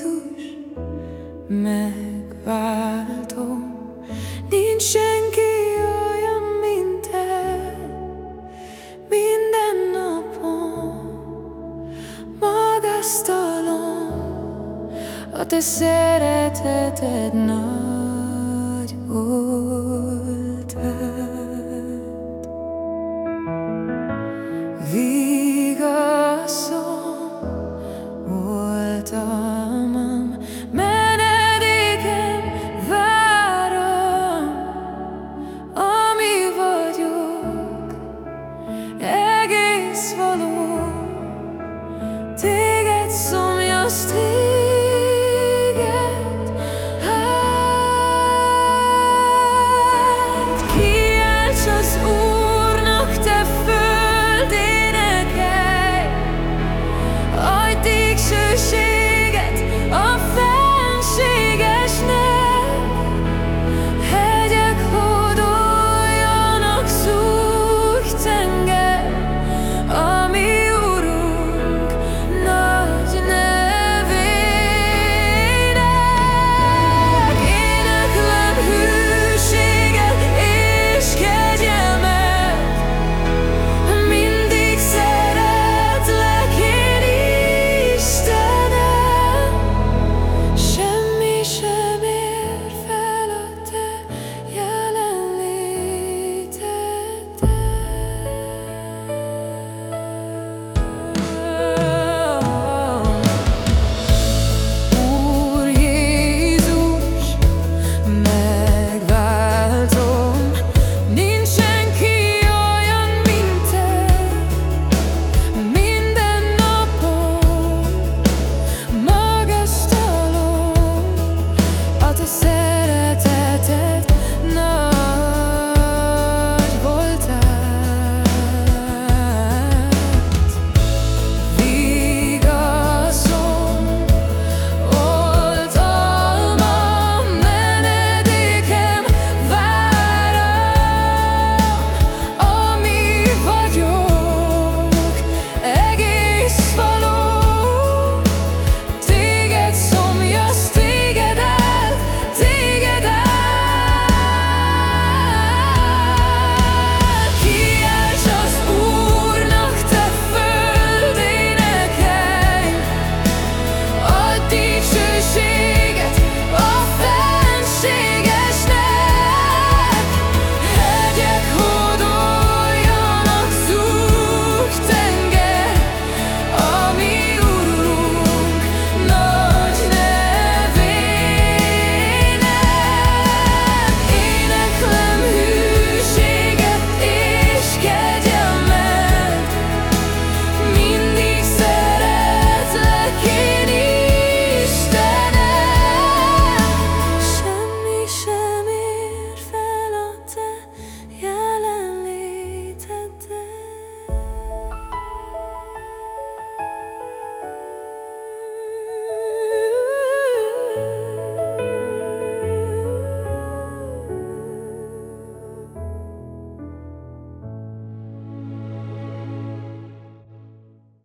Jézus, megváltom, nincs senki olyan, mint te, minden napon magasztalom, a te szereteted nagy, oh.